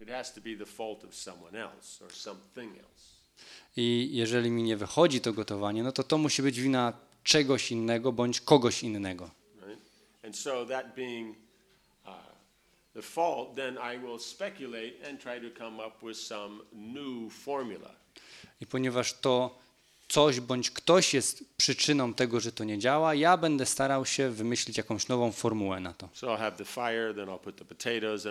It has to be the fault of someone else or something else. I jeżeli mi nie wychodzi to gotowanie, no to to musi być wina czegoś innego bądź kogoś innego. Right? And so that being uh, the fault, then I will speculate and try to come up with some new formula. I ponieważ to coś bądź ktoś jest przyczyną tego, że to nie działa, ja będę starał się wymyślić jakąś nową formułę na to. So fire, potatoes.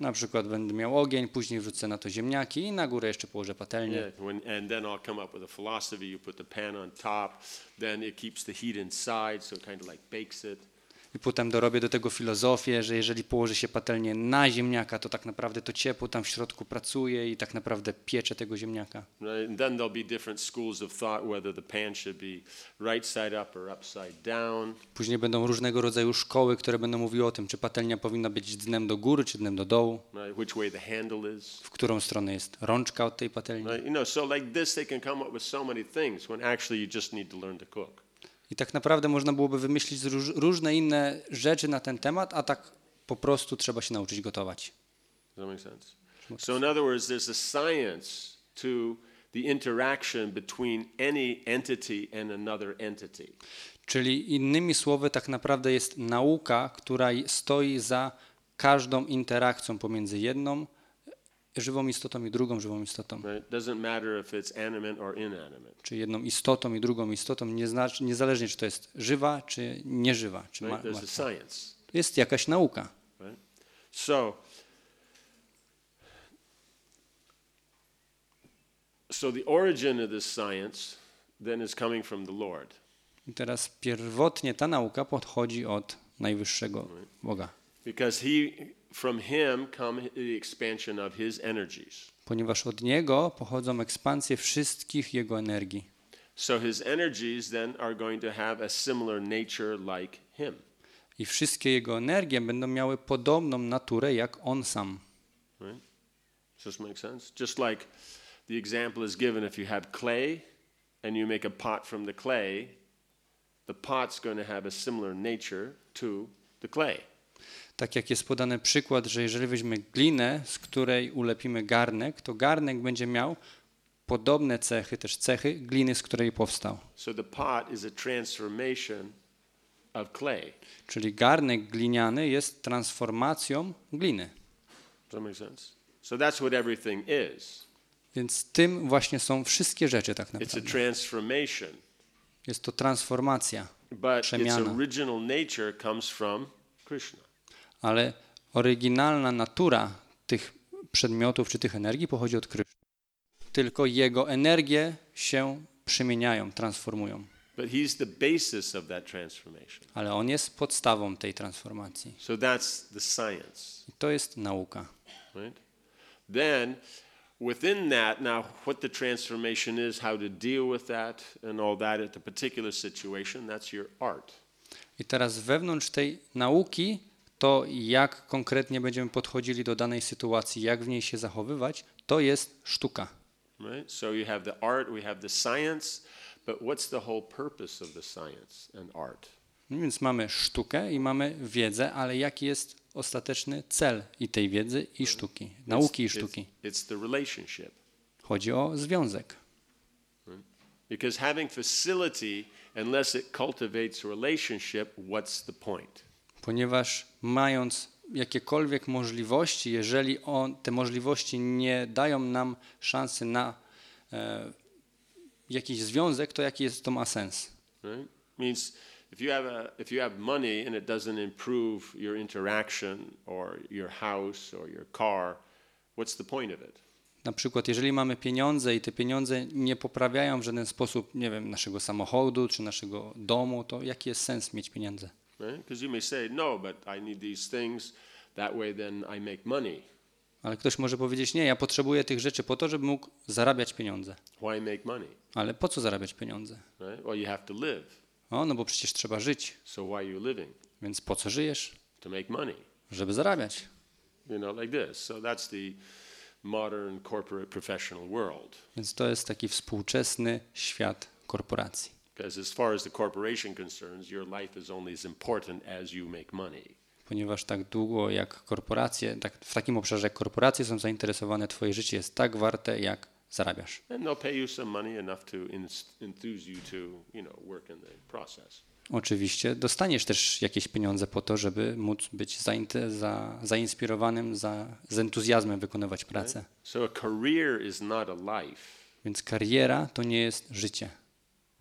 Na przykład będę miał ogień, później wrzucę na to ziemniaki i na górę jeszcze położę patelnię. Yeah, when, and then I'll come up with a philosophy. You put the pan on top, then it keeps the heat inside, so it kind of like bakes it. I potem dorobię do tego filozofię, że jeżeli położy się patelnię na ziemniaka, to tak naprawdę to ciepło tam w środku pracuje i tak naprawdę piecze tego ziemniaka. And then there'll be different schools of thought whether the pan should be right side up or upside down. Później będą różnego rodzaju szkoły, które będą mówiły o tym, czy patelnia powinna być dnem do góry, czy dnem do dołu, Right? Which way the handle is. w którą stronę jest rączka od tej patelni. Right? You know, so like this, they can come up with so many things when actually you just need to learn to cook. I tak naprawdę można byłoby wymyślić róż, różne inne rzeczy na ten temat, a tak po prostu trzeba się nauczyć gotować. That make sense? So, in other words, there's a science to the interaction between any entity and another entity. Czyli innymi słowy, tak naprawdę jest nauka, która stoi za każdą interakcją pomiędzy jedną żywą istotą i drugą żywą istotą. Czy jedną istotą i drugą istotą, nie znaczy, niezależnie czy to jest żywa, czy nieżywa, czy ma, martwa. Jest jakaś nauka. So, so the origin of this science then is coming from the Lord. I teraz pierwotnie ta nauka podchodzi od najwyższego Boga, Because he, from him come the expansion of his energies. ponieważ od Niego pochodzą ekspansje wszystkich Jego energii. So his energies then are going to have a similar nature like him. I wszystkie Jego energie będą miały podobną naturę jak On sam. Right? Does this make sense? Just like the example is given if you have clay and you make a pot from the clay, the pot's going to have a similar nature to the clay. Tak jak jest podany przykład, że jeżeli weźmiemy glinę, z której ulepimy garnek, to garnek będzie miał podobne cechy, też cechy gliny, z której powstał. So the pot is a transformation of clay. Czyli garnek gliniany jest transformacją gliny. Does that make sense? So that's what everything is. Więc tym właśnie są wszystkie rzeczy tak It's a naprawdę. transformation, Jest to transformacja, but its Przemiana. original nature comes from Krishna. Ale oryginalna natura tych przedmiotów czy tych energii pochodzi od Kryszny. Tylko jego energie się przemieniają, transformują. But he's the basis of that transformation. Ale on jest podstawą tej transformacji. So that's the science. I to jest nauka. right? Then, within that, now what the transformation is, how to deal with that, and all that at the particular situation, that's your art. I teraz wewnątrz tej nauki, to jak konkretnie będziemy podchodzili do danej sytuacji, jak w niej się zachowywać, to jest sztuka. Right? So you have the art, we have the science, but what's the whole purpose of the science and art? No Więc mamy sztukę i mamy wiedzę, ale jaki jest ostateczny cel i tej wiedzy i sztuki, nauki i sztuki? It's, it's the relationship. Chodzi o związek. Because having facility, unless it cultivates relationship, what's the point? Ponieważ mając jakiekolwiek możliwości, jeżeli on, te możliwości nie dają nam szansy na e, jakiś związek, to jaki jest to ma sens? right? Means if you have a if you have money and it doesn't improve your interaction or your house or your car, what's the point of it? Na przykład, jeżeli mamy pieniądze i te pieniądze nie poprawiają w żaden sposób, nie wiem, naszego samochodu czy naszego domu, to jaki jest sens mieć pieniądze? Because you may say, no, but I need these things. That way, then I make money. Ale ktoś może powiedzieć, nie, ja potrzebuję tych rzeczy po to, żeby mógł zarabiać pieniądze. Why make money? Ale po co zarabiać pieniądze? Right? Well, you have to live. O, no bo przecież trzeba żyć, So why are you living? więc po co żyjesz? To make money. Żeby zarabiać. You know, like this. So that's the modern corporate professional world. Więc to jest taki współczesny świat korporacji. Because as far as the corporation concerns, your life is only as important as you make money. ponieważ tak długo jak korporacje, tak, w takim obszarze jak korporacje są zainteresowane, twoje życie jest tak warte, jak zarabiasz. And they'll pay you some money enough to ins- enthuse you to, you know, work in the process. Oczywiście dostaniesz też jakieś pieniądze po to, żeby móc być zainte- za, zainspirowanym, za, z entuzjazmem wykonywać pracę. So a career is not a life, Więc kariera to nie jest życie.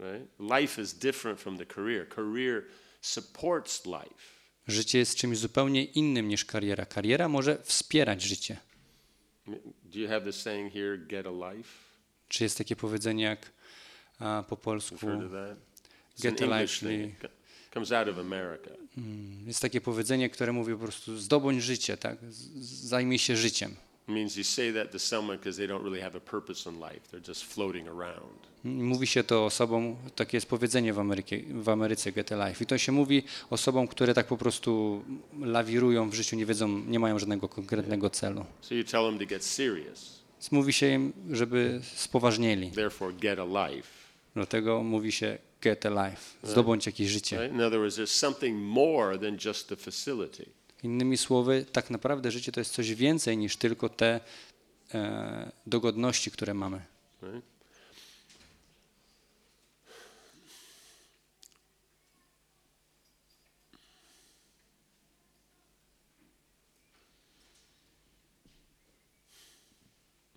Right? Life is different from the career. Career supports life. Życie jest czymś zupełnie innym niż kariera. Kariera może wspierać życie. Do you have the saying here, get a life? Czy jest takie powiedzenie jak a, po polsku? Get a life, comes out of America. Mm, Jest takie powiedzenie, które mówi po prostu zdobądź życie, tak? Zajmij się życiem. Means you say that to someone because they don't really have a purpose in life. They're just floating around. Mówi się to osobom, takie jest powiedzenie w, Amerykie, w Ameryce Get a Life. I to się mówi osobom, które tak po prostu lawirują w życiu, nie wiedzą, nie mają żadnego konkretnego celu. So you tell them to get serious. Mówi się im, żeby spoważnieli. Therefore, get a life. Dlatego mówi się Get a Life, zdobądź jakieś życie. Right? In other words, there's something more than just the facility. Innymi słowy, tak naprawdę życie to jest coś więcej niż tylko te e, dogodności, które mamy. Right?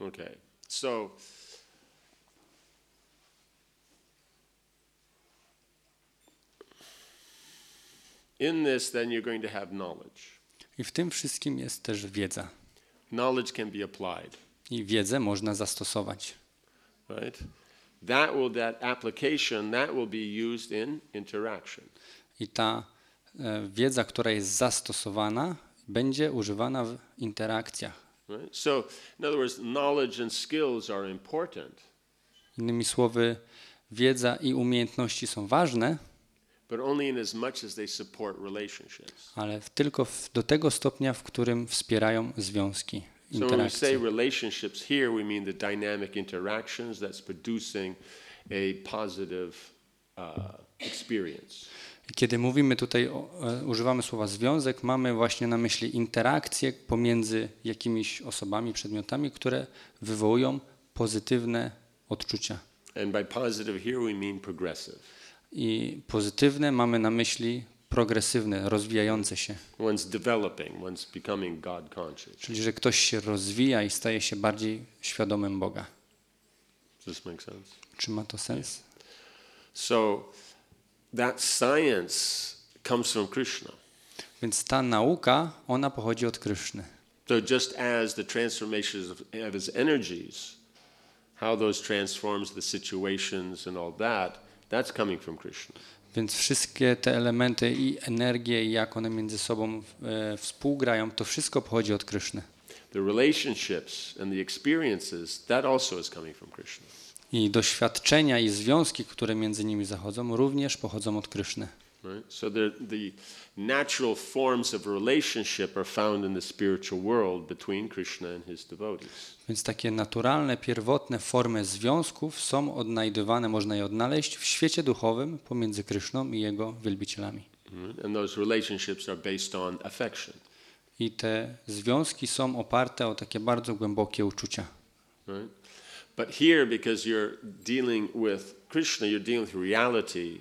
Okay, so in this, then you're going to have knowledge. I w tym wszystkim jest też wiedza. Knowledge can be applied. I wiedzę można zastosować. right? That will that application that will be used in interaction. I ta e, wiedza, która jest zastosowana, będzie używana w interakcjach. Right? So, in other words, knowledge and skills are important, Innymi słowy, wiedza i umiejętności są ważne, ale tylko w, do tego stopnia, w którym wspierają związki, So when we say interakcje. relationships here, we mean the dynamic interactions that's producing a positive uh, experience. I Kiedy mówimy tutaj, e, używamy słowa związek, mamy właśnie na myśli interakcje pomiędzy jakimiś osobami, przedmiotami, które wywołują pozytywne odczucia. And by positive here, we mean progressive. I pozytywne mamy na myśli progresywne, rozwijające się. One's developing, one's becoming God conscious. Czyli, że ktoś się rozwija i staje się bardziej świadomym Boga. Does this make sense? Czy ma to sens? So that science comes from Krishna. Więc ta nauka, ona pochodzi od Kryszny. So just as the transformations of, of his energies, how those transforms the situations and all that, that's coming from Krishna. Więc wszystkie te elementy i energie, i jak one między sobą e, współgrają, to wszystko pochodzi od Kryszny. The relationships and the experiences, that also is coming from Krishna. I doświadczenia i związki, które między nimi zachodzą, również pochodzą od Kryszny. Right? So the, the natural forms of relationship are found in the spiritual world between Krishna and his devotees. Więc takie naturalne, pierwotne formy związków są odnajdywane, można je odnaleźć w świecie duchowym pomiędzy Kryszną i jego wielbicielami. And those relationships are based on affection. I te związki są oparte o takie bardzo głębokie uczucia. Right? But here, because you're dealing with Krishna, you're dealing with reality,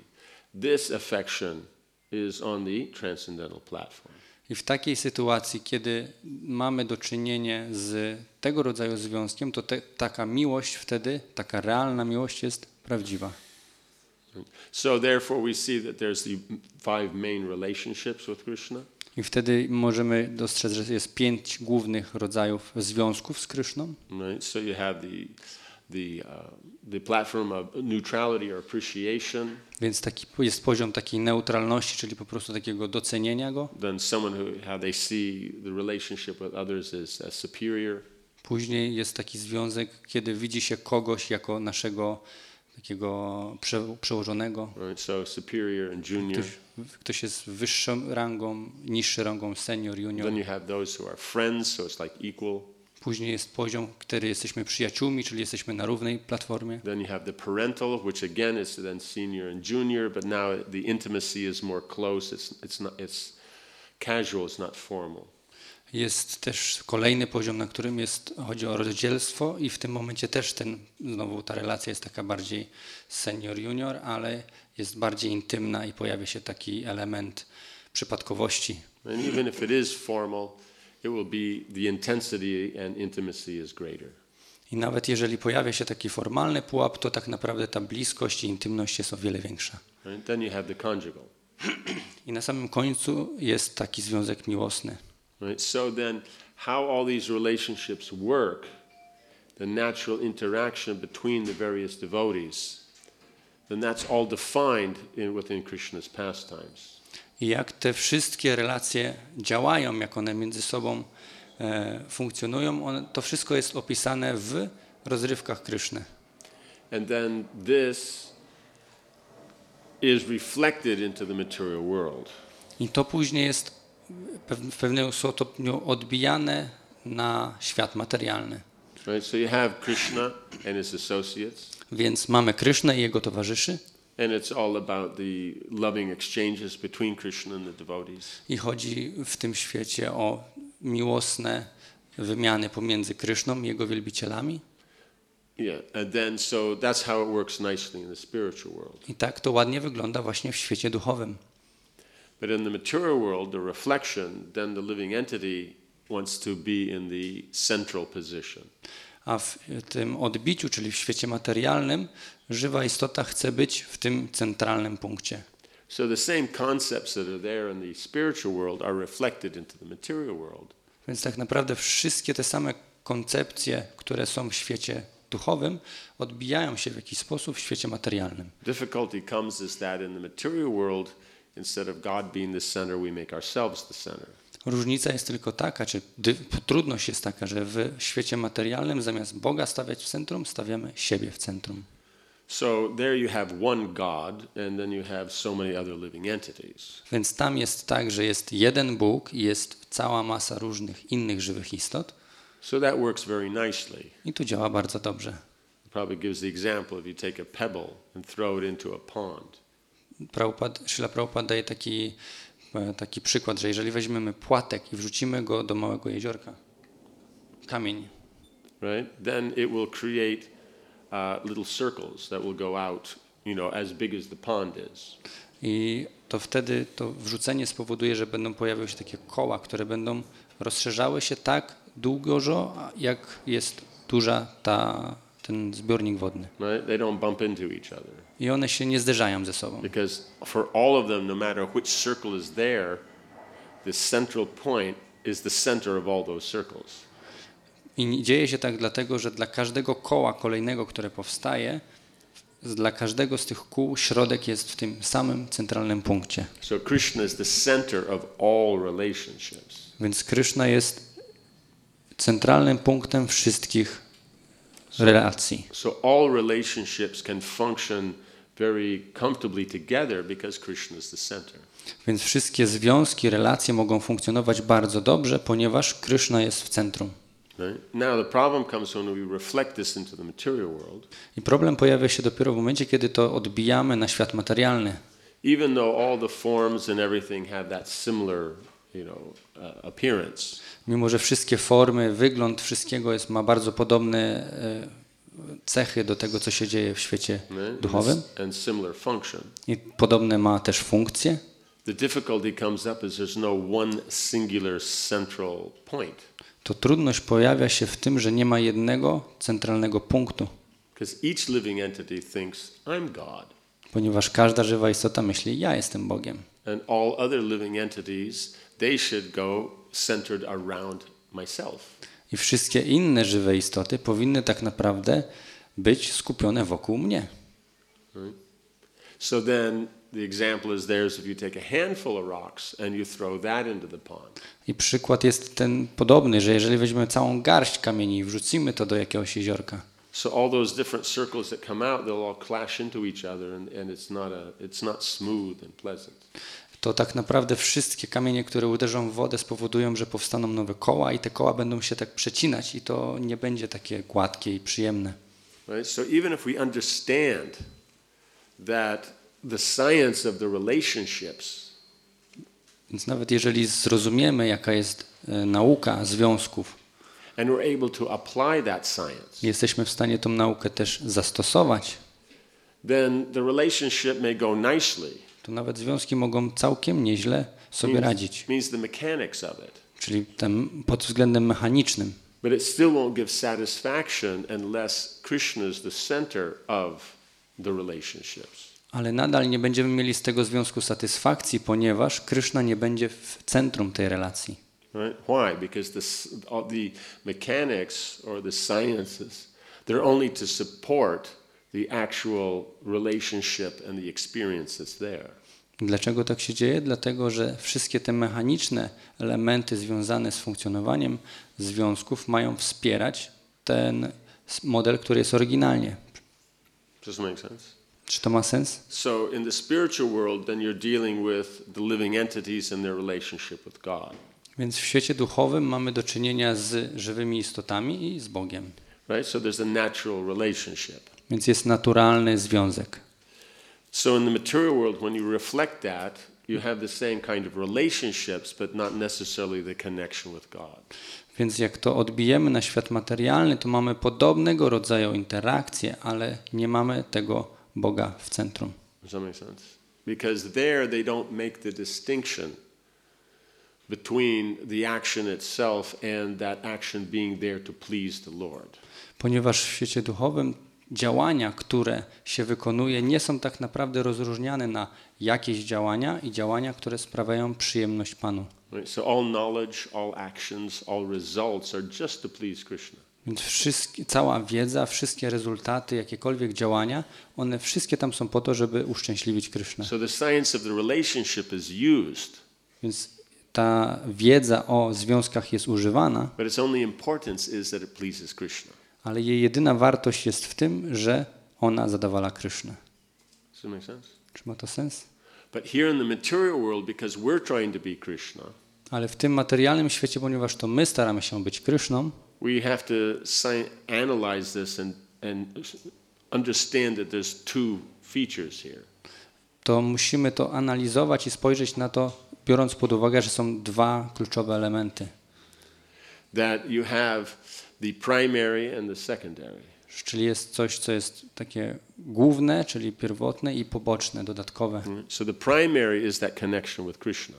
this affection is on the transcendental platform. I w takiej sytuacji, kiedy mamy do czynienia z tego rodzaju związkiem, to te, taka miłość wtedy, taka realna miłość jest prawdziwa. So, therefore, we see that there's the five main relationships with Krishna. I wtedy możemy dostrzec, że jest pięć głównych rodzajów związków z Kryszną. Right? So, you have the, the, uh, the platform of neutrality or appreciation, Więc taki jest poziom takiej neutralności, czyli po prostu takiego docenienia go. then someone who, how they see the relationship with others is as superior. Później jest taki związek, kiedy widzi się kogoś jako naszego takiego prze, przełożonego. Right? So, superior and junior. Ktoś, ktoś jest wyższą rangą, niższą rangą senior, junior. Then you have those who are friends, so it's like equal. Później jest poziom, który jesteśmy przyjaciółmi, czyli jesteśmy na równej platformie. Then you have the parental, which again is then senior and junior, but now the intimacy is more close. It's, it's not, it's casual, it's not formal. Jest też kolejny poziom, na którym jest, chodzi o rozdzielstwo i w tym momencie też ten, znowu ta relacja jest taka bardziej senior-junior, ale jest bardziej intymna i pojawia się taki element przypadkowości. And even if it is formal, it will be the intensity and intimacy is greater. I nawet jeżeli pojawia się taki formalny pułap, to tak naprawdę ta bliskość i intymność jest o wiele większa. Right? Then you have the conjugal. I na samym końcu jest taki związek miłosny. Right? So then, how all these relationships work, the natural interaction between the various devotees, then that's all defined in, within Krishna's pastimes. I jak te wszystkie relacje działają, jak one między sobą e, funkcjonują, one, to wszystko jest opisane w rozrywkach Kryszny. And then this is reflected into the material world. I to później jest w pewnym stopniu odbijane na świat materialny. Right? So you have Krishna and his associates, Więc mamy Krysznę i jego towarzyszy and it's all about the loving exchanges between Krishna and the devotees. i chodzi w tym świecie o miłosne wymiany pomiędzy Kryszną i jego wielbicielami. I tak to ładnie wygląda właśnie w świecie duchowym. But in the material world, the reflection, then the living entity wants to be in the central position. A w tym odbiciu, czyli w świecie materialnym, żywa istota chce być w tym centralnym punkcie. So the same concepts that are there in the spiritual world are reflected into the material world. Więc tak naprawdę wszystkie te same koncepcje, które są w świecie duchowym, odbijają się w jakiś sposób w świecie materialnym. Difficulty comes is that in the material world, instead of God being the center, we make ourselves the center. Różnica jest tylko taka, czy trudność jest taka, że w świecie materialnym zamiast Boga stawiać w centrum, stawiamy siebie w centrum. So there you have one God, and then you have so many other living entities. Więc tam jest tak, że jest jeden Bóg i jest cała masa różnych innych żywych istot So that works very nicely. i tu działa bardzo dobrze. Probably gives the example if you take a pebble and throw it into a pond. Prabhupad, Srila Prabhupada daje taki, e, taki przykład, że jeżeli weźmiemy płatek i wrzucimy go do małego jeziorka, kamień, right? Then it will create uh, little circles that will go out, you know, as big as the pond is. i to wtedy to wrzucenie spowoduje, że będą pojawiały się takie koła, które będą rozszerzały się tak długo, jak jest duża ta, ten zbiornik wodny. Right? They don't bump into each other I one się nie zderzają ze sobą. because for all of them, no matter which circle is there, the central point is the center of all those circles. I dzieje się tak dlatego, że dla każdego koła kolejnego, które powstaje, dla każdego z tych kół środek jest w tym samym centralnym punkcie. So Krishna is the center of all relationships. Więc Kryszna jest centralnym punktem wszystkich relacji. So all relationships can function very comfortably together because Krishna is the center. Więc wszystkie związki, relacje mogą funkcjonować bardzo dobrze, ponieważ Kryszna jest w centrum. I problem pojawia się dopiero w momencie, kiedy to odbijamy na świat materialny. Even though all the forms and everything have that similar, you know, uh, appearance, Mimo, że wszystkie formy, wygląd wszystkiego jest, ma bardzo podobne e, cechy do tego, co się dzieje w świecie duchowym. and similar function. i podobne ma też funkcje, The difficulty comes up is there's no one singular central point to trudność pojawia się w tym, że nie ma jednego centralnego punktu, thinks ponieważ każda żywa istota myśli, ja jestem Bogiem. entities. I wszystkie inne żywe istoty powinny tak naprawdę być skupione wokół mnie. So then the example is there's if you take a handful of rocks and you throw that into the pond. I przykład jest ten podobny, że jeżeli weźmiemy całą garść kamieni i wrzucimy to do jakiegoś jeziorka, So all those different circles that come out, they'll all clash into each other, and, and it's not a it's not smooth and pleasant. to tak naprawdę wszystkie kamienie, które uderzą w wodę, spowodują, że powstaną nowe koła i te koła będą się tak przecinać i to nie będzie takie gładkie i przyjemne. Right. So even if we understand that the science of the relationships Więc nawet jeżeli zrozumiemy, jaka jest e, nauka związków, and we're able to apply that science, jesteśmy w stanie tą naukę też zastosować, then the relationship may go nicely. to nawet związki mogą całkiem nieźle sobie radzić. Means the mechanics of it. Czyli tem, pod względem mechanicznym. But it still won't give satisfaction unless Krishna is the center of the relationships. Ale nadal nie będziemy mieli z tego związku satysfakcji, ponieważ Kryszna nie będzie w centrum tej relacji. Right? Why? Because the, all the mechanics or the sciences, they're only to support the actual relationship and the experience that's there. Dlaczego tak się dzieje? Dlatego, że wszystkie te mechaniczne elementy związane z funkcjonowaniem związków mają wspierać ten model, który jest oryginalnie. Does make sense? Czy to ma sens? So in the spiritual world, then you're dealing with the living entities and their relationship with God. Więc w świecie duchowym mamy do czynienia z żywymi istotami i z Bogiem. Right? So there's a natural relationship. Więc jest naturalny związek. So in the material world, when you reflect that, you have the same kind of relationships, but not necessarily the connection with God. Więc jak to odbijemy na świat materialny, to mamy podobnego rodzaju interakcje, ale nie mamy tego Boga w centrum. Does that make sense? Because there they don't make the distinction between the action itself and that action being there to please the Lord. Ponieważ w świecie duchowym działania, które się wykonuje, nie są tak naprawdę rozróżniane na jakieś działania i działania, które sprawiają przyjemność Panu. So all knowledge, all actions, all results are just to please Krishna. Więc wszystkie, cała wiedza, wszystkie rezultaty, jakiekolwiek działania, one wszystkie tam są po to, żeby uszczęśliwić Krysznę. So the science of the relationship is used, Więc ta wiedza o związkach jest używana, but its only importance is that it pleases Krishna. ale jej jedyna wartość jest w tym, że ona zadawala Krysznę. Does that make sense? Czy ma to sens? But here in the material world, because we're trying to be Krishna, Ale w tym materialnym świecie, ponieważ to my staramy się być Kryszną, we have to analyze this and, and understand that there's two features here. to musimy to analizować i spojrzeć na to, biorąc pod uwagę, że są dwa kluczowe elementy. That you have the primary and the secondary. Czyli jest coś, co jest takie główne, czyli pierwotne i poboczne, dodatkowe. Mm. So the primary is that connection with Krishna.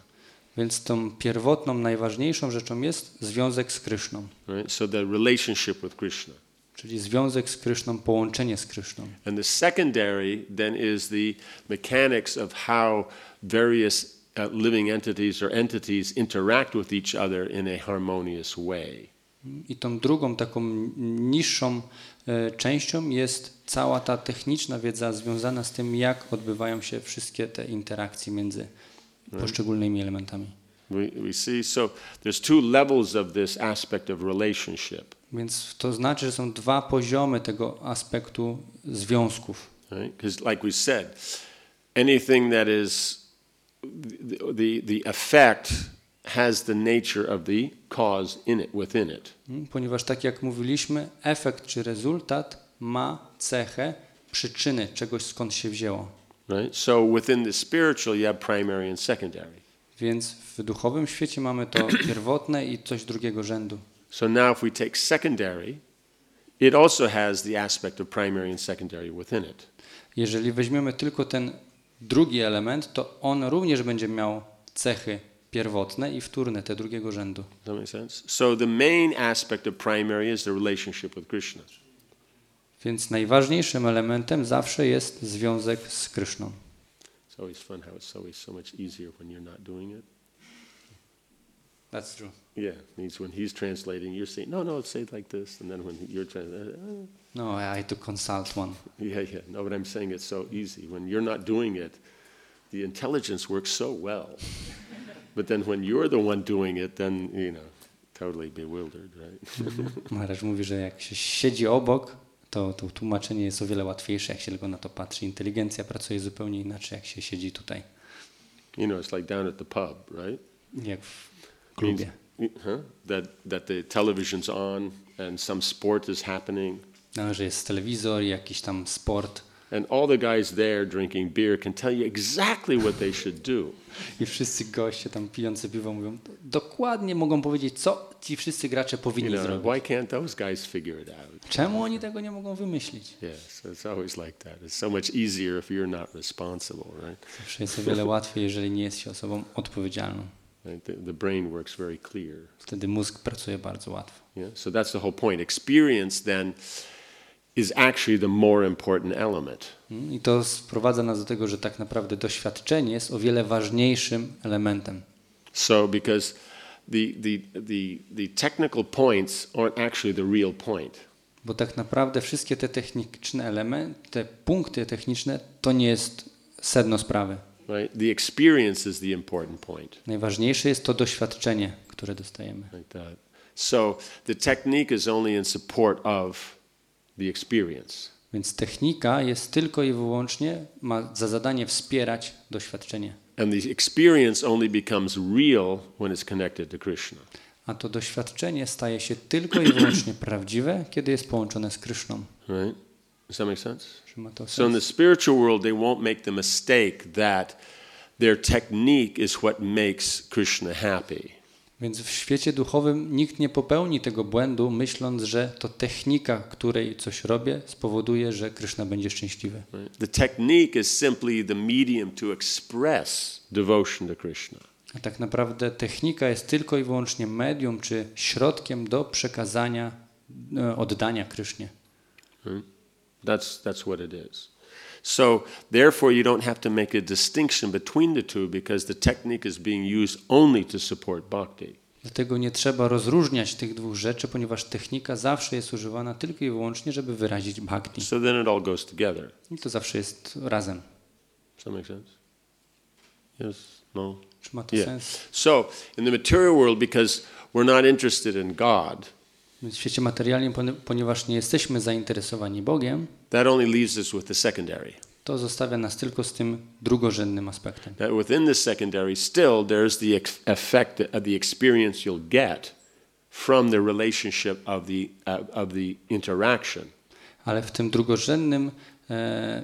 Więc tą pierwotną, najważniejszą rzeczą jest związek z Kryszną, Right? So the relationship with Krishna. czyli związek z Kryszną, połączenie z Kryszną. And the secondary then is the mechanics of how various uh, living entities or entities interact with each other in a harmonious way. I tą drugą, taką niższą e, częścią jest cała ta techniczna wiedza związana z tym, jak odbywają się wszystkie te interakcje między poszczególnymi elementami. We, we see, so there's two levels of this aspect of relationship. Więc to znaczy, że są dwa poziomy tego aspektu związków. Right? Because, like we said, anything that is the, the, effect has the nature of the cause in it, within it. Mm, Ponieważ tak jak mówiliśmy, efekt czy rezultat ma cechę przyczyny czegoś, skąd się wzięło. Right? So within the spiritual, you have primary and secondary. Więc w duchowym świecie mamy to pierwotne i coś drugiego rzędu. So now, if we take secondary, it also has the aspect of primary and secondary within it. Jeżeli weźmiemy tylko ten drugi element, to on również będzie miał cechy pierwotne i wtórne, te drugiego rzędu. Does that make sense? So the main aspect of primary is the relationship with Krishna. Więc najważniejszym elementem zawsze jest związek z Kryszną. It's always fun how it's always so much easier when you're not doing it. That's true. Yeah, means when he's translating, you're saying, no, no, say it like this, and then when you're translating, No, I had to consult one. yeah, yeah. No, but I'm saying it's so easy. When you're not doing it, the intelligence works so well. but then when you're the one doing it, then, you know, totally bewildered, right? Maharaj mówi, że jak się siedzi obok, to, to tłumaczenie jest o wiele łatwiejsze, jak się tylko na to patrzy. Inteligencja pracuje zupełnie inaczej, jak się siedzi tutaj, you know, it's like down at the pub, right? jak w klubie. Huh? That, that the television's on and some sport is happening. No, że jest telewizor i jakiś tam sport. And all the guys there drinking beer can tell you exactly what they should do. I wszyscy goście tam pijący piwo mówią, dokładnie mogą powiedzieć, co ci wszyscy gracze You powinni know, zrobić. why can't those guys figure it out? Czemu oni tego nie mogą wymyślić? Yeah, so it's always like that. It's so much easier if you're not responsible, right? Zawsze jest o wiele łatwiej, jeżeli nie jest się osobą odpowiedzialną. Right? The, the brain works very clear. Wtedy mózg pracuje bardzo łatwo. Yeah? So that's the whole point. Experience then is actually the more important element. Mm, I to sprowadza nas do tego, że tak naprawdę doświadczenie jest o wiele ważniejszym elementem. So because the, the, the, the technical points aren't actually the real point. Bo tak naprawdę wszystkie te techniczne elementy, te punkty techniczne, to nie jest sedno sprawy. Right? The experience is the important point. Najważniejsze jest to doświadczenie, które dostajemy. Like that. So the technique is only in support of the experience. Więc technika jest tylko i wyłącznie, ma za zadanie wspierać doświadczenie. And the experience only becomes real when it's connected to Krishna. A to doświadczenie staje się tylko i wyłącznie prawdziwe, kiedy jest połączone z Kryszną. Right? Does that make sense? Czy ma to So in the spiritual world, they won't make the mistake that their technique is what makes Krishna happy. Więc w świecie duchowym nikt nie popełni tego błędu, myśląc, że to technika, której coś robię, spowoduje, że Kryszna będzie szczęśliwy. The technique is simply the medium to express devotion to Krishna. A tak naprawdę technika jest tylko i wyłącznie medium czy środkiem do przekazania, e, oddania Krysznie. That's, that's what it is. So, therefore, you don't have to make a distinction between the two because the technique is being used only to support bhakti. Dlatego nie trzeba rozróżniać tych dwóch rzeczy, ponieważ technika zawsze jest używana tylko i wyłącznie, żeby wyrazić bhakti. So then it all goes together. I to zawsze jest razem. Does that make sense? Yes? No? Czy ma to Yeah. sens? So, in the material world, because we're not interested in God, W świecie materialnym, ponieważ nie jesteśmy zainteresowani Bogiem, that only leaves us with the secondary. to zostawia nas tylko z tym drugorzędnym aspektem. That within the secondary, still there's the effect of the experience you'll get from the relationship of the, uh, of the interaction. Ale w tym drugorzędnym, e,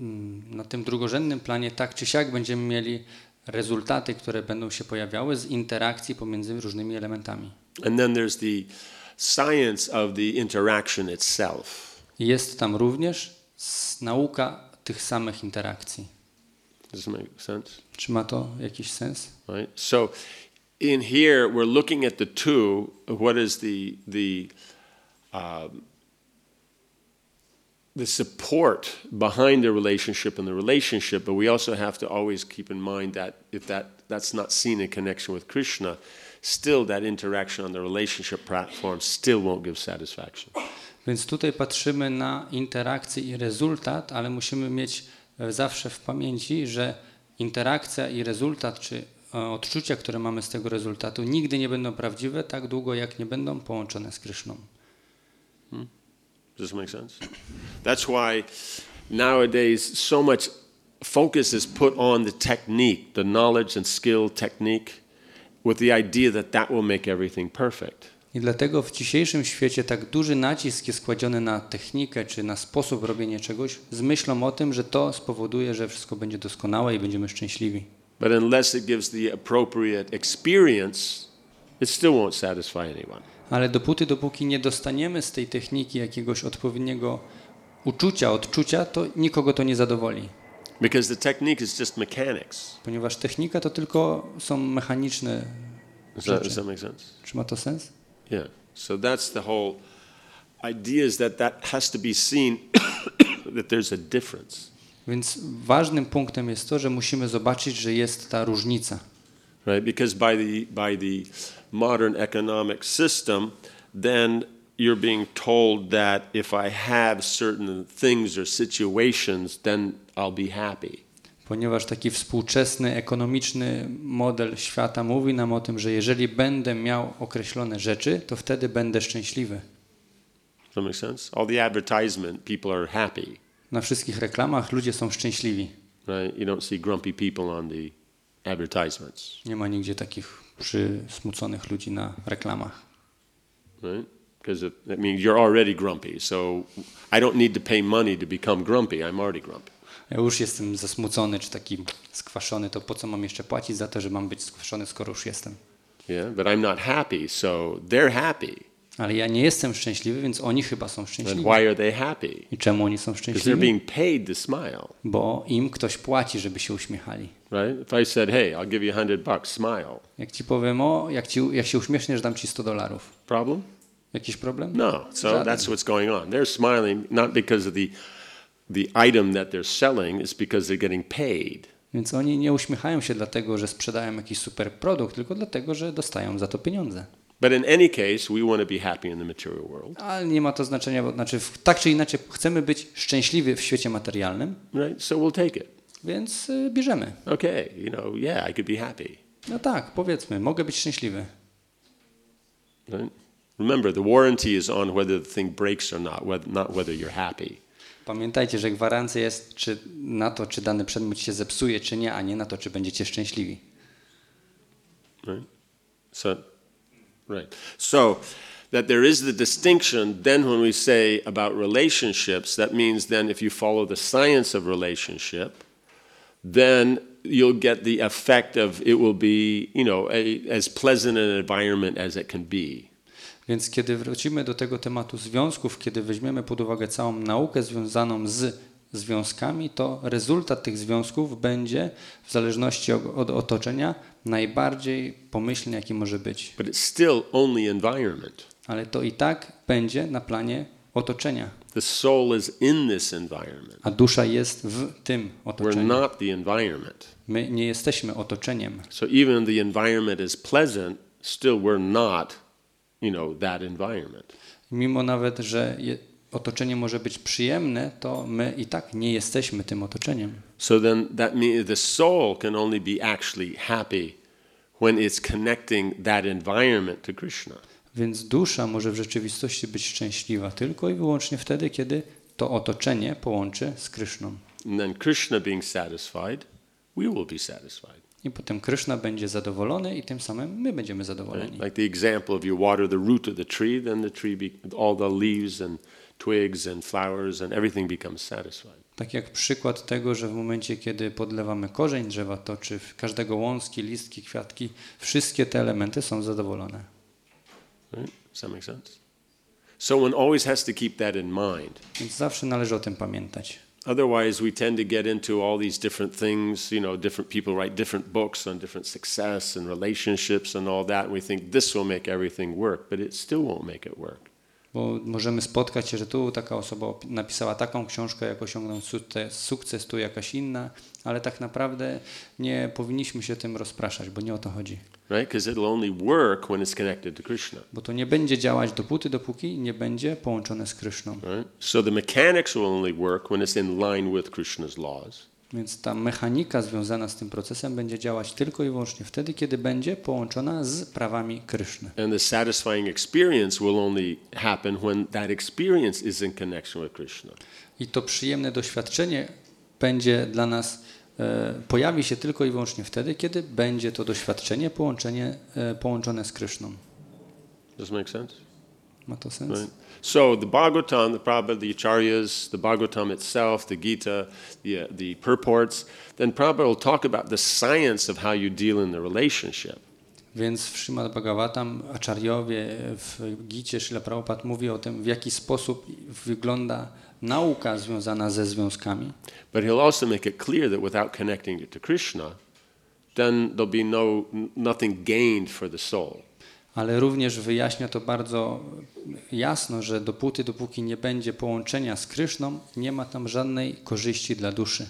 mm, na tym drugorzędnym planie tak czy siak będziemy mieli rezultaty, które będą się pojawiały z interakcji pomiędzy różnymi elementami. And then there's the science of the interaction itself. Jest tam również nauka tych samych interakcji. Does that make sense? Czy ma to jakiś sens? Right? So, in here, we're looking at the two. What is the the um, the support behind the relationship and the relationship? But we also have to always keep in mind that if that that's not seen in connection with Krishna, still that interaction on the relationship platform still won't give satisfaction. Więc tutaj patrzymy na interakcję i rezultat, ale musimy mieć e, zawsze w pamięci, że interakcja i rezultat, czy e, odczucia, które mamy z tego rezultatu, nigdy nie będą prawdziwe tak długo, jak nie będą połączone z Kryszną. Does this make sense? That's why nowadays so much focus is put on the technique, the knowledge and skill technique, with the idea that that will make everything perfect. I dlatego w dzisiejszym świecie tak duży nacisk jest kładziony na technikę czy na sposób robienia czegoś z myślą o tym, że to spowoduje, że wszystko będzie doskonałe i będziemy szczęśliwi. But unless it gives the appropriate experience, it still won't satisfy anyone. Ale dopóty, dopóki nie dostaniemy z tej techniki jakiegoś odpowiedniego uczucia, odczucia, to nikogo to nie zadowoli. Because the technique is just mechanics. Ponieważ technika to tylko są mechaniczne. Does that, does that make sense? Czy ma to sens? Yeah. So that's the whole idea is that that has to be seen that there's a difference. Więc ważnym punktem jest to, że musimy zobaczyć, że jest ta różnica. right? Because by the by the modern economic system, then you're being told that if I have certain things or situations, then I'll be happy. Ponieważ taki współczesny, ekonomiczny model świata mówi nam o tym, że jeżeli będę miał określone rzeczy, to wtedy będę szczęśliwy. Does that make sense? All the advertisement, people are happy, Na wszystkich reklamach ludzie są szczęśliwi. right? You don't see grumpy people on the advertisements, Nie ma nigdzie takich przysmuconych ludzi na reklamach. right? because that means you're already grumpy. So I don't need to pay money to become grumpy. I'm already grumpy. Ja już jestem zasmucony czy taki skwaszony, to po co mam jeszcze płacić za to, że mam być skwaszony, skoro już jestem? Yeah, but I'm not happy, so they're happy. Ale ja nie jestem szczęśliwy, więc oni chyba są szczęśliwi. why are they happy? I czemu oni są Because they're szczęśliwi? being paid to smile, Bo im ktoś płaci, żeby się uśmiechali. right? If I said, "Hey, I'll give you a hundred bucks, smile," Jak ci powiem, o, jak, ci, jak się uśmieszniesz, dam ci 100 dolarów. problem? Jakiś problem? No. So Żaden. that's what's going on. They're smiling not because of the the item that they're selling; it's because they're getting paid. Więc oni nie uśmiechają się dlatego, że sprzedają jakiś super produkt, tylko dlatego, że dostają za to pieniądze. But in any case, we want to be happy in the material world, Ale nie ma to znaczenia, bo znaczy w- tak czy inaczej chcemy być szczęśliwi w świecie materialnym, right? So we'll take it. więc y, bierzemy. Okay, you know, yeah, I could be happy. No tak, powiedzmy, mogę być szczęśliwy. Right? Remember, the warranty is on whether the thing breaks or not, whether, not whether you're happy. Pamiętajcie, że gwarancja jest czy na to, czy dany przedmiot się zepsuje, czy nie, a nie na to, czy będziecie szczęśliwi. Right? So, right. So, that there is the distinction, then when we say about relationships, that means then if you follow the science of relationship, then you'll get the effect of it will be, you know, a, as pleasant an environment as it can be. Więc kiedy wrócimy do tego tematu związków, kiedy weźmiemy pod uwagę całą naukę związaną z związkami, to rezultat tych związków będzie w zależności od otoczenia najbardziej pomyślny, jaki może być. But it's still only environment. Ale to i tak będzie na planie otoczenia, The soul is in this environment. a dusza jest w tym We're otoczeniu. not the environment. My nie jesteśmy otoczeniem. So even the environment is pleasant, still we're not, you know, that environment. Mimo nawet, że je, otoczenie może być przyjemne, to my i tak nie jesteśmy tym otoczeniem. So then that means the soul can only be actually happy when it's connecting that environment to Krishna. Więc dusza może w rzeczywistości być szczęśliwa tylko i wyłącznie wtedy, kiedy to otoczenie połączy z Kryszną. And then Krishna being satisfied, we will be satisfied. I potem Kryszna będzie zadowolony i tym samym my będziemy zadowoleni. Like the example you water the root of the tree, then the tree, be, all the leaves and twigs and flowers and everything becomes satisfied. Tak jak przykład tego, że w momencie, kiedy podlewamy korzeń drzewa, to czy w każdego łąski, listki, kwiatki, wszystkie te elementy są zadowolone. Right? Does that make sense? So one always has to keep that in mind. Więc zawsze należy o tym pamiętać. Otherwise, we tend to get into all these different things. You know, different people write different books on different success and relationships and all that. We think this will make everything work, but it still won't make it work. Bo możemy spotkać się, że tu taka osoba napisała taką książkę, jak osiągnąć sukces, sukces, tu jakaś inna, ale tak naprawdę nie powinniśmy się tym rozpraszać, bo nie o to chodzi. Right? Because it'll only work when it's connected to Krishna. Bo to nie będzie działać dopóty, dopóki nie będzie połączone z Kryszną. Right? So the mechanics will only work when it's in line with Krishna's laws. Więc ta mechanika związana z tym procesem będzie działać tylko i wyłącznie wtedy, kiedy będzie połączona z prawami Kryszny. And the satisfying experience will only happen when that experience is in connection with Krishna. I to przyjemne doświadczenie będzie dla nas, e, pojawi się tylko i wyłącznie wtedy, kiedy będzie to doświadczenie połączenie, e, połączone z Kryszną. Does make sense? Ma to sens? Right. So the Bhagavatam, the Prabhupada, the Acharyas, the Bhagavatam itself, the Gita, the, uh, the purports, then Prabhupada will talk about the science of how you deal in the relationship. Więc w Srimad Bhagavatam Acharyowie w Gicie Srila Prabhupada mówi o tym, w jaki sposób wygląda nauka związana ze związkami. But he'll also make it clear that without connecting it to Krishna, then there'll be no nothing gained for the soul. Ale również wyjaśnia to bardzo jasno, że dopóty, dopóki nie będzie połączenia z Kryszną, nie ma tam żadnej korzyści dla duszy.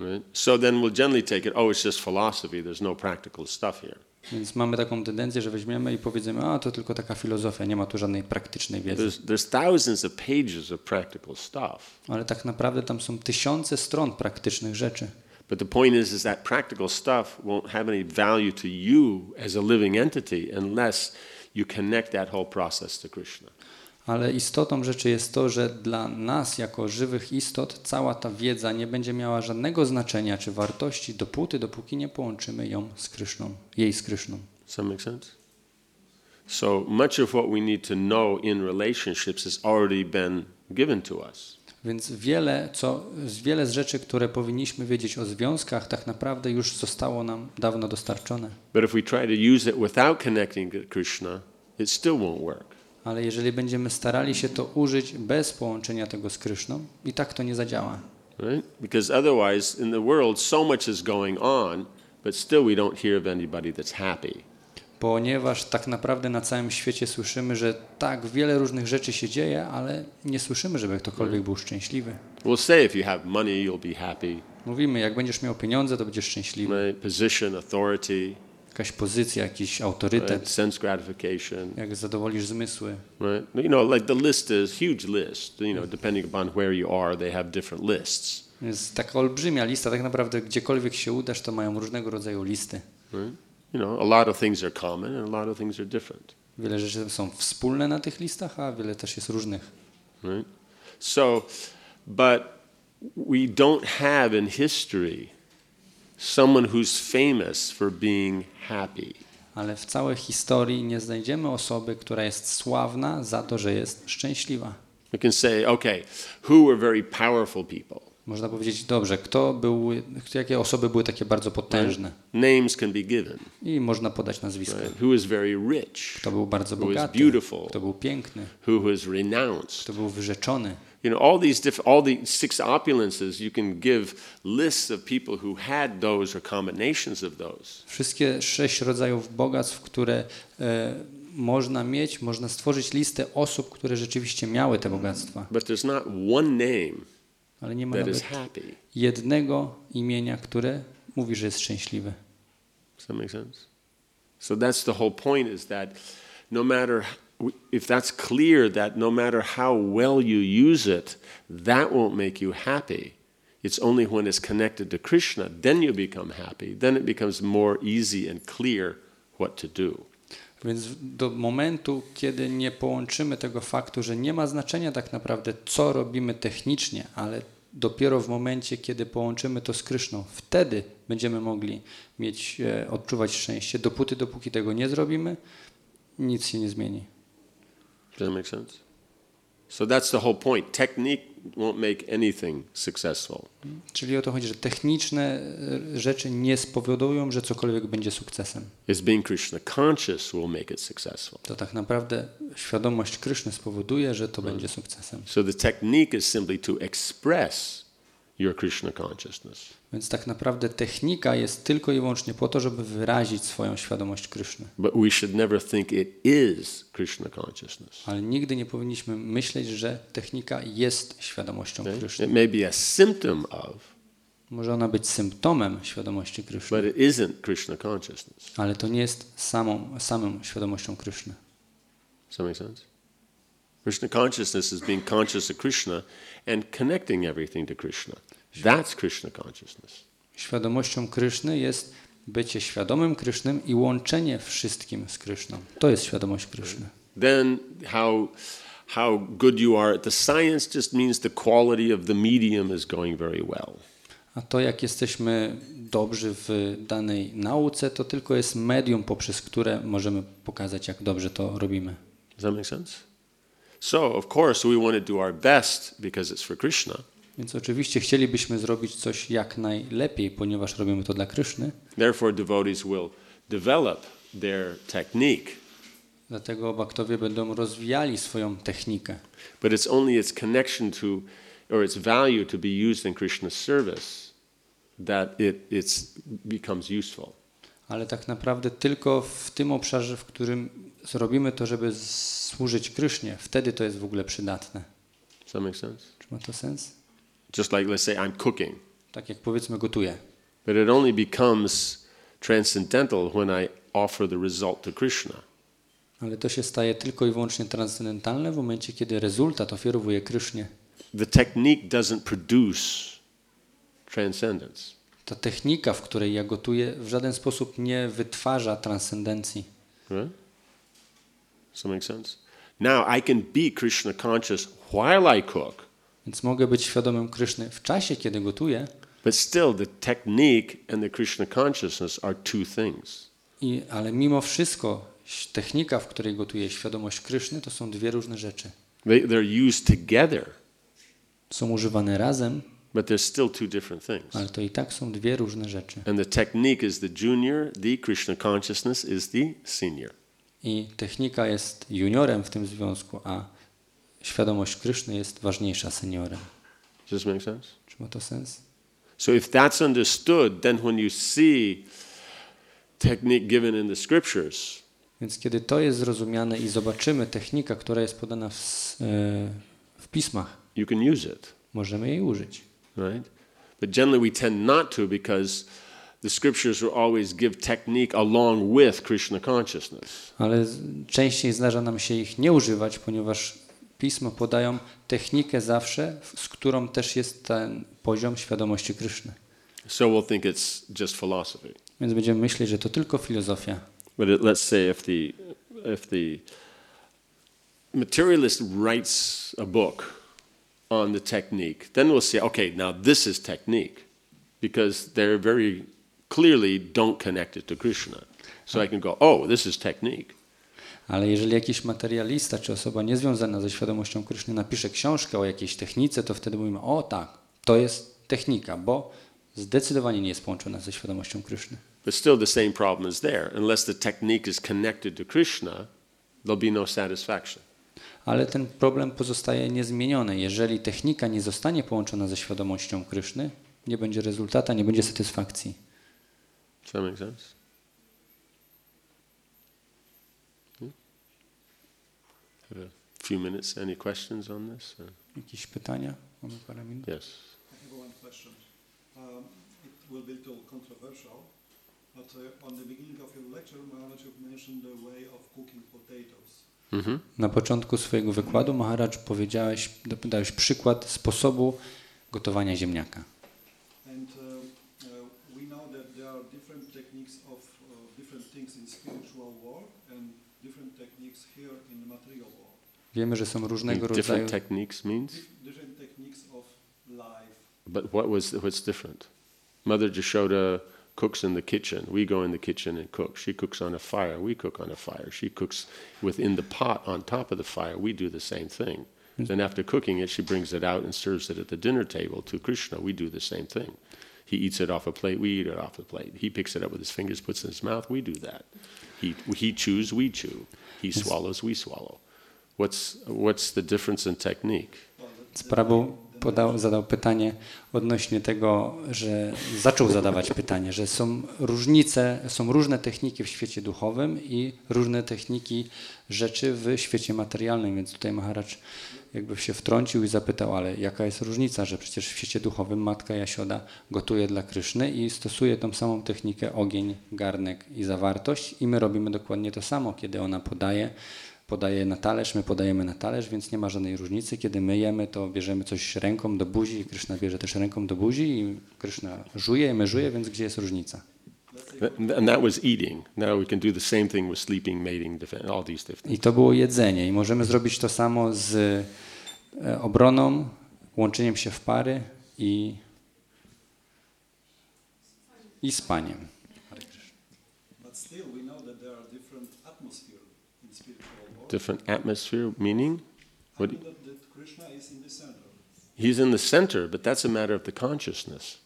Right? So then we'll generally take it, oh, it's just philosophy. There's no practical stuff here. Więc mamy taką tendencję, że weźmiemy i powiedzmy, a to tylko taka filozofia, nie ma tu żadnej praktycznej wiedzy. There's, there's thousands of pages of practical stuff. Ale tak naprawdę tam są tysiące stron praktycznych rzeczy. But the point is, is that practical stuff won't have any value to you as a living entity unless you connect that whole process to Krishna. Ale istotą rzeczy jest to, że dla nas, jako żywych istot, cała ta wiedza nie będzie miała żadnego znaczenia czy wartości, dopóty, dopóki nie połączymy ją z Kryszną, jej z Kryszną. Does that make sense? So much of what we need to know in relationships has already been given to us. Więc wiele, co, wiele z rzeczy, które powinniśmy wiedzieć o związkach, tak naprawdę już zostało nam dawno dostarczone. But if we try to use it without connecting to Krishna, it still won't work. Ale jeżeli będziemy starali się to użyć bez połączenia tego z Kryszną, i tak to nie zadziała. Right? Because otherwise, in the world, so much is going on, but still we don't hear of anybody that's happy. Ponieważ tak naprawdę na całym świecie słyszymy, że tak wiele różnych rzeczy się dzieje, ale nie słyszymy, żeby ktokolwiek był szczęśliwy. We'll say if you have money, you'll be happy, Mówimy, jak będziesz miał pieniądze, to będziesz szczęśliwy. Position, authority, Jakaś pozycja, jakiś autorytet, right? sense gratification, jak zadowolisz zmysły. right? You know, like the list is huge list. You know, depending upon where you are, they have different lists. Jest taka olbrzymia lista, tak naprawdę gdziekolwiek się udasz, to mają różnego rodzaju listy. Right? You know, a lot of things are common and a lot of things are different. Wiele rzeczy są wspólne na tych listach, a wiele też jest różnych. Right? So, but we don't have in history someone who's famous for being happy. Ale w całej historii nie znajdziemy osoby, która jest sławna za to, że jest szczęśliwa. We can say, okay, who were very powerful people? Można powiedzieć, dobrze, kto był, jakie osoby były takie bardzo potężne? Names can be given. I można podać nazwiska. Right? Who is very rich? Kto był bardzo Who is bogaty, beautiful? kto był piękny, Who was renounced? kto był wyrzeczony. You know, all these different, all the six opulences, you can give lists of people who had those or combinations of those. Wszystkie sześć rodzajów bogactw, które e, można mieć, można stworzyć listę osób, które rzeczywiście miały te bogactwa. But there's not one name Ale nie ma that nawet happy. jednego imienia, które mówi, że jest szczęśliwy. Does that make sense? So that's the whole point is that no matter if that's clear that no matter how well you use it, that won't make you happy. It's only when it's connected to Krishna, then you become happy. Then it becomes more easy and clear what to do. Więc do momentu, kiedy nie połączymy tego faktu, że nie ma znaczenia tak naprawdę, co robimy technicznie, ale dopiero w momencie, kiedy połączymy to z Kryszną, wtedy będziemy mogli mieć, e, odczuwać szczęście. Dopóty, dopóki tego nie zrobimy, nic się nie zmieni. Does that make sense? So that's the whole point. Technique won't make anything successful. Czyli o to chodzi, że techniczne e, rzeczy nie spowodują, że cokolwiek będzie sukcesem. It's being Krishna conscious will make it successful. To tak naprawdę świadomość Kryszny spowoduje, że to będzie sukcesem. So the technique is simply to express your Krishna consciousness. Więc tak naprawdę technika jest tylko i wyłącznie po to, żeby wyrazić swoją świadomość Kryszny. But we should never think it is Krishna consciousness. Ale nigdy nie powinniśmy myśleć, że technika jest świadomością Okay? Kryszny. It may be a symptom of, Może ona być symptomem świadomości Kryszny, but it isn't Krishna consciousness. ale to nie jest samą, samą świadomością Kryszny. Does that make sense? Krishna consciousness is being conscious of Krishna and connecting everything to Krishna. That's Krishna consciousness. Świadomością Kryszny jest bycie świadomym Krysznym i łączenie wszystkim z Kryszną. To jest świadomość Kryszny. Then how how good you are at the science just means the quality of the medium is going very well. A to, jak jesteśmy dobrzy w danej nauce, to tylko jest medium, poprzez które możemy pokazać, jak dobrze to robimy. Does that make sense? So, of course, we want to do our best because it's for Krishna. Więc oczywiście chcielibyśmy zrobić coś jak najlepiej, ponieważ robimy to dla Kryszny. Therefore, devotees will develop their technique, Dlatego baktowie będą rozwijali swoją technikę. but it's only its connection to or its value to be used in Krishna's service that it it's, becomes useful. Ale tak naprawdę tylko w tym obszarze, w którym zrobimy to, żeby służyć Krysznie, wtedy to jest w ogóle przydatne. Does that make sense? Czy ma to sens? Just like, let's say, I'm cooking, Tak jak powiedzmy gotuję. but it only becomes transcendental when I offer the result to Krishna. Ale to się staje tylko i wyłącznie transcendentalne w momencie, kiedy rezultat ofiarowuje Krysznie. The technique doesn't produce transcendence. Ta technika, w której ja gotuję, w żaden sposób nie wytwarza transcendencji. Right? Does that make sense? Now I can be Krishna conscious while I cook, Więc mogę być świadomym Kryszny w czasie, kiedy gotuję, but still the technique and the Krishna consciousness are two things. i, ale mimo wszystko technika, w której gotuje świadomość Kryszny, to są dwie różne rzeczy. They, they're used together, Są używane razem, but they're still two different things. ale to i tak są dwie różne rzeczy. And the technique is the junior, the Krishna consciousness is the senior. I technika jest juniorem w tym związku, a świadomość Kryszny jest ważniejsza seniorem. Does this make sense? Czy ma to sens? So if that's understood, then when you see technique given in the scriptures, Więc kiedy to jest zrozumiane i zobaczymy technika, która jest podana w, e, w pismach, you can use it, możemy jej użyć. right? But generally we tend not to because the scriptures will always give technique along with Krishna consciousness. Ale częściej zdarza nam się ich nie używać, ponieważ pisma podają technikę zawsze, z którą też jest ten poziom świadomości Kryszny. So we'll think it's just philosophy. Więc będziemy myśleć, że to tylko filozofia. But let's say if the if the materialist writes a book on the technique, then we'll say, okay, now this is technique, because they're very clearly don't connect it to Krishna. So I can go, oh, this is technique. Ale jeżeli jakiś materialista czy osoba niezwiązana ze świadomością Kryszny napisze książkę o jakiejś technice, to wtedy mówimy, o tak, to jest technika, bo zdecydowanie nie jest połączona ze świadomością Kryszny. But still, the same problem is there. Unless the technique is connected to Krishna, there'll be no satisfaction. Ale ten problem pozostaje niezmieniony. Jeżeli technika nie zostanie połączona ze świadomością Kryszny, nie będzie rezultata, nie będzie satysfakcji. Does that make sense? Hmm? Have a few minutes. Any questions on this? Jakieś pytania? Mamy parę minut. Yes. I have one question. Um, It will be a little controversial, but uh, on the beginning of your lecture, Maharaj, you mentioned the way of cooking potatoes. Mm-hmm. Na początku swojego wykładu Maharaj powiedziałeś, dałeś przykład sposobu gotowania ziemniaka. And uh, uh, we know that there are different techniques of uh, different things in spiritual world and different techniques here in the material world. Wiemy, że są różnego rodzaju Different techniques means, different techniques of life. but what was what's different? Mother Jashoda cooks in the kitchen. We go in the kitchen and cook. She cooks on a fire. We cook on a fire. She cooks within the pot on top of the fire. We do the same thing. Then after cooking it, she brings it out and serves it at the dinner table to Krishna. We do the same thing. He eats it off a plate. We eat it off a plate. He picks it up with his fingers, puts it in his mouth. We do that. He he chews. We chew. He swallows. We swallow. What's what's the difference in technique? sprawą podał, zadał pytanie odnośnie tego, że zaczął zadawać pytanie, że są różnice, są różne techniki w świecie duchowym i różne techniki rzeczy w świecie materialnym, więc tutaj Maharaj jakby się wtrącił i zapytał, ale jaka jest różnica, że przecież w świecie duchowym matka Jasioda gotuje dla Kryszny i stosuje tą samą technikę ogień, garnek i zawartość i my robimy dokładnie to samo, kiedy ona podaje podaje na talerz, my podajemy na talerz, więc nie ma żadnej różnicy. Kiedy my jemy, to bierzemy coś ręką do buzi, Kryszna bierze też ręką do buzi i Kryszna żuje, my żuje, więc gdzie jest różnica? And that was eating. Now we can do the same thing with sleeping, mating, all these different. I to było jedzenie i możemy zrobić to samo z e, obroną, łączeniem się w pary i, i spaniem. But still, we know that there are different atmosphere in spiritual world. Different atmosphere, meaning I what? mean that, that Krishna is in the center. He's in the center, but that's a matter of the consciousness.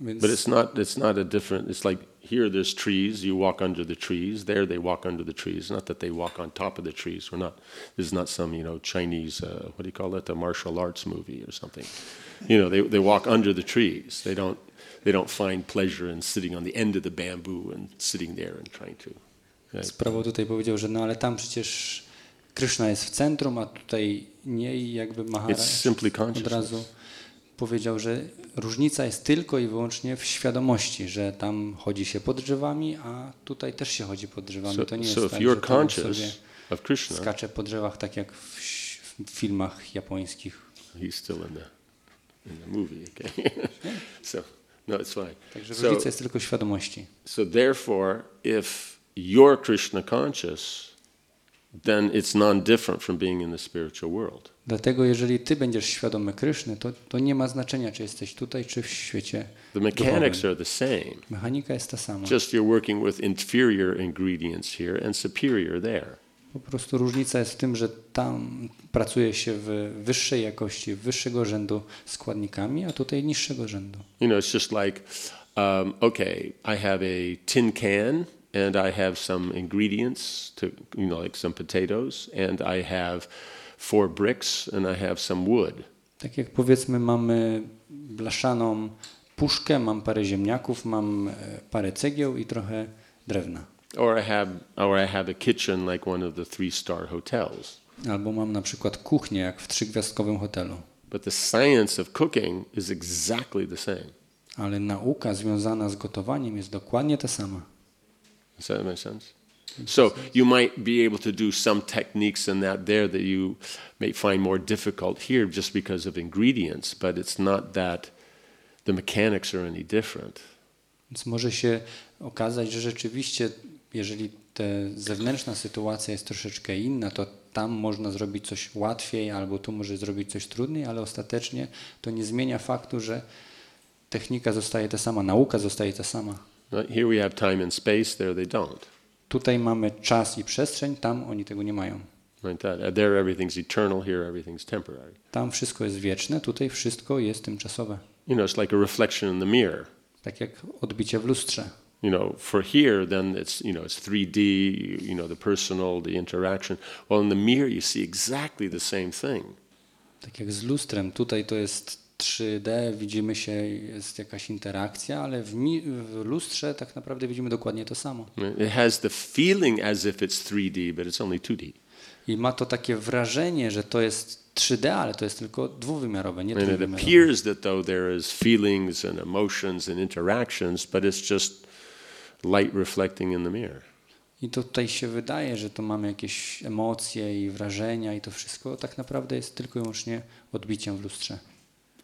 Więc But it's not. It's not a different. It's like here, there's trees. You walk under the trees. There, they walk under the trees. Not that they walk on top of the trees. We're not. This is not some you know Chinese. Uh, what do you call it? A martial arts movie or something. You know, they they walk under the trees. They don't. They don't find pleasure in sitting on the end of the bamboo and sitting there and trying to. Right? Sprawo tutaj powiedział, że no ale tam przecież Kryszna jest w centrum, a tutaj nie i jakby It's Maharaj simply od razu powiedział, że różnica jest tylko i wyłącznie w świadomości, że tam chodzi się pod drzewami, a tutaj też się chodzi pod drzewami. So, to nie so jest tak, że tam sobie of Krishna, skacze po drzewach tak jak w, w filmach japońskich. he's still in the in the movie. Okay. so no, it's fine. Także So, różnica jest tylko świadomości. so therefore, if you're Krishna conscious, then it's non-different from being in the spiritual world. Dlatego jeżeli ty będziesz świadomy Kryszny, to, to nie ma znaczenia, czy jesteś tutaj, czy w świecie The mechanics duchowym. are the same. Mechanika jest ta sama. Just you're working with inferior ingredients here and superior there. Po prostu różnica jest w tym, że tam pracuje się w wyższej jakości, wyższego rzędu składnikami, a tutaj niższego rzędu. You know, it's just like, um, okay, I have a tin can and I have some ingredients to, you know, like some potatoes, and I have four bricks and I have some wood. Tak jak powiedzmy mamy blaszaną puszkę, mam parę ziemniaków, mam e, parę cegieł i trochę drewna. Or I have, or I have a kitchen like one of the three-star hotels. Albo mam na przykład kuchnię, jak w trzygwiazdkowym hotelu. But the science of cooking is exactly the same. Ale nauka związana z gotowaniem jest dokładnie ta sama. Does that make sense? So you might be able to do some techniques in that there that you may find more difficult here just because of ingredients, but it's not that the mechanics are any different. Więc może się okazać, że rzeczywiście, jeżeli ta zewnętrzna sytuacja jest troszeczkę inna, to tam można zrobić coś łatwiej, albo tu może zrobić coś trudniej, ale ostatecznie to nie zmienia faktu, że technika zostaje ta sama, nauka zostaje ta sama. Here we have time and space, there they don't. Tutaj mamy czas i przestrzeń, tam oni tego nie mają. Like that. Uh, There everything's eternal, here everything's temporary. Tam wszystko jest wieczne, tutaj wszystko jest tymczasowe. You know, it's like a reflection in the mirror. Tak jak odbicie w lustrze. You know, for here, then it's, you know, it's 3D, you, you know, the personal, the interaction. Well, in the mirror, you see exactly the same thing. Tak jak z lustrem, tutaj to jest 3D, widzimy się, jest jakaś interakcja, ale w, mi, w lustrze tak naprawdę widzimy dokładnie to samo. It has the feeling as if it's 3D, but it's only 2D. I ma to takie wrażenie, że to jest 3D, ale to jest tylko dwuwymiarowe, nie And it trójwymiarowe. appears that though there is feelings and emotions and interactions, but it's just light reflecting in the mirror. I to tutaj się wydaje, że to mamy jakieś emocje i wrażenia i to wszystko tak naprawdę jest tylko i wyłącznie odbiciem w lustrze.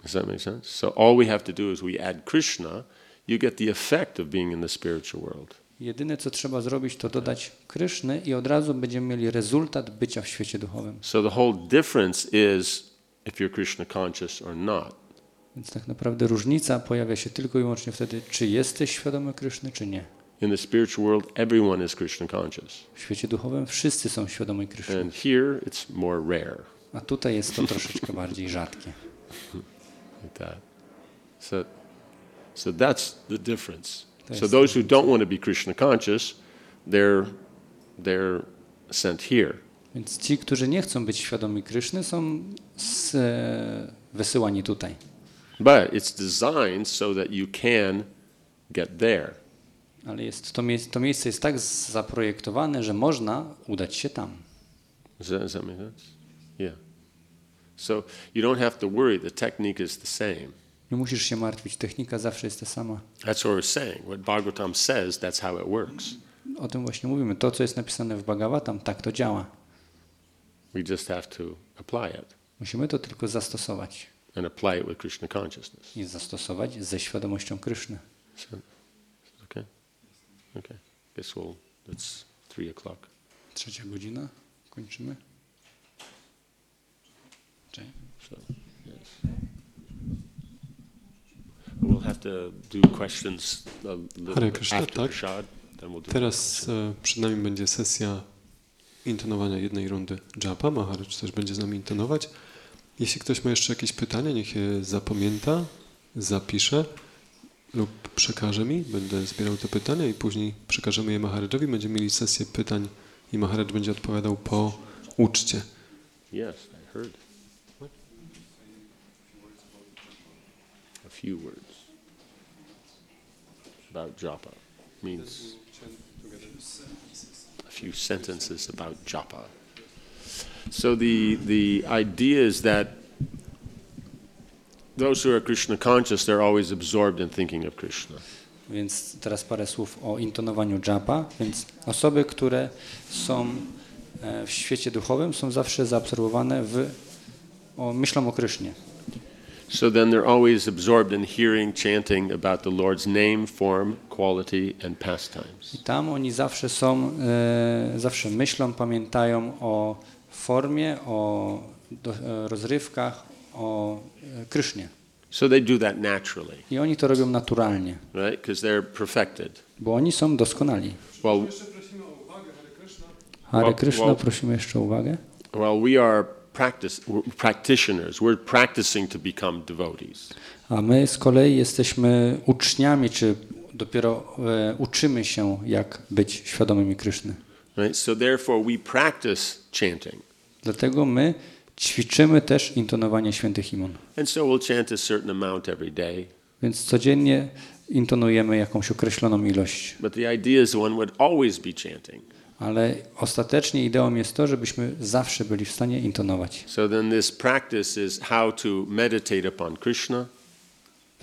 Does that make sense? So all we have to do is we add Krishna, you get the effect of being in the spiritual world. Jedyne, co trzeba zrobić, to dodać Kryszny i od razu będziemy mieli rezultat bycia w świecie duchowym. So the whole difference is if you're Krishna conscious or not. Więc tak naprawdę różnica pojawia się tylko i wyłącznie wtedy, czy jesteś świadomy Kryszny, czy nie. In the spiritual world, everyone is Krishna conscious. W świecie duchowym wszyscy są świadomi Kryszny, And here it's more rare, a tutaj jest to troszeczkę bardziej rzadkie. like that. So, so that's the difference. So those who don't want to be Krishna conscious, they're, they're sent here. Więc ci, którzy nie chcą być świadomi Kryszny, są z, e, wysyłani tutaj. But it's designed so that you can get there. Ale jest, to, mie- to miejsce jest tak zaprojektowane, że można udać się tam. Does that, does that. So you don't have to worry, the technique is the same. Nie musisz się martwić, technika zawsze jest ta sama. That's what we're saying. What Bhagavatam says, that's how it works. O tym właśnie mówimy. To, co jest napisane w Bhagavatam, tak to działa. We just have to apply it Musimy to tylko zastosować. and apply it with Krishna consciousness. I zastosować ze świadomością Kryszny. So, okay? Okay. Guess we'll, it's three o'clock. Trzecia godzina. Kończymy. Cześć. So, yes. We'll have to do questions a little Hare Krishna, tak. Prashad, we'll Teraz e, przed nami będzie sesja intonowania jednej rundy japa. Maharaj też będzie z nami intonować. Jeśli ktoś ma jeszcze jakieś pytania, niech je zapamięta, zapisze lub przekaże mi. Będę zbierał te pytania i później przekażemy je Maharajowi. Będziemy mieli sesję pytań i Maharaj będzie odpowiadał po uczcie. Yes, I heard. Few words about japa means a few sentences about japa. So the the idea is that those who are Krishna conscious, they're always absorbed in thinking of Krishna. Więc teraz parę słów o intonowaniu japa. Więc osoby, które są e, w świecie duchowym, są zawsze zaobserwowane w, o, myślą o Krysznie. So then they're always absorbed in hearing, chanting about the Lord's name, form, quality, and pastimes. I tam oni zawsze są, e, zawsze myślą, pamiętają o formie, o do, e, rozrywkach, o e, Krysznie. So they do that naturally, I oni to robią naturalnie, right? Because they're perfected. bo oni są doskonali. Well, Hare Krishna, prosimy jeszcze o uwagę. well, we are practice practitioners. We're practicing to become devotees. A my z kolei jesteśmy uczniami, czy dopiero e, uczymy się, jak być świadomymi Kryszny. Right? So therefore, we practice chanting, Dlatego my ćwiczymy też intonowanie świętych imon. and so we'll chant a certain amount every day. Więc codziennie intonujemy jakąś określoną ilość. But the idea is one would always be chanting. Ale ostatecznie ideą jest to, żebyśmy zawsze byli w stanie intonować. So then, this practice is how to meditate upon Krishna,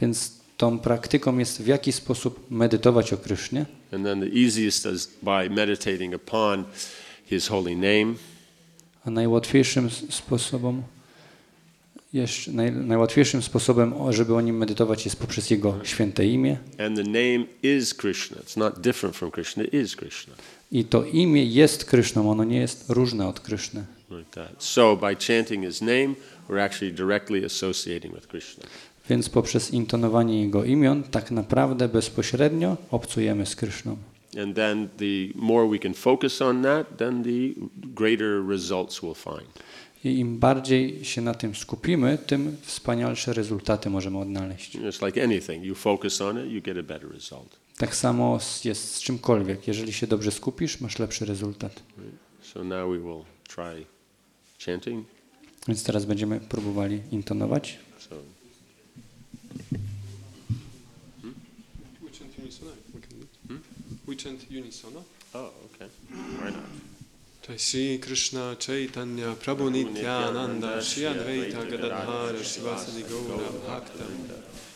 Więc tą praktyką jest w jaki sposób medytować o Krysznie. and then the easiest is by meditating upon His holy name. A najłatwiejszym sposobem, jeszcze, naj, najłatwiejszym sposobem, żeby o nim medytować jest poprzez jego święte imię. And the name is Krishna. It's not different from Krishna, it is Krishna. I to imię jest Kryszną, ono nie jest różne od. Like that. So by chanting his name, we're actually directly associating with Krishna. Więc poprzez intonowanie jego imion tak naprawdę bezpośrednio obcujemy z Kryszną. And then the more we can focus on that, then the greater results we'll find. I im bardziej się na tym skupimy, tym wspanialsze rezultaty możemy odnaleźć. It's like anything. You focus on it, you get a better result. Tak samo jest z czymkolwiek. Jeżeli się dobrze skupisz, masz lepszy rezultat. So now we will try chanting. Więc teraz będziemy próbowali intonować. So We chant unisono. We can it. We chant unisono. Oh, okay. Why not? Shri Krishna Chaitanya Prabhu Nityananda Shri Advaita Gadadhara Shivasadi Gaura Bhaktam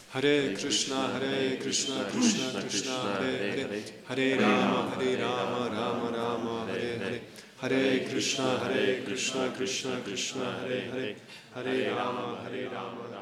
Hare Krishna Hare Krishna Krishna Krishna Hare Hare Hare Rama Hare Rama Rama Rama Hare Hare Hare Krishna Hare Krishna Krishna Krishna Hare Hare Hare Rama Hare Rama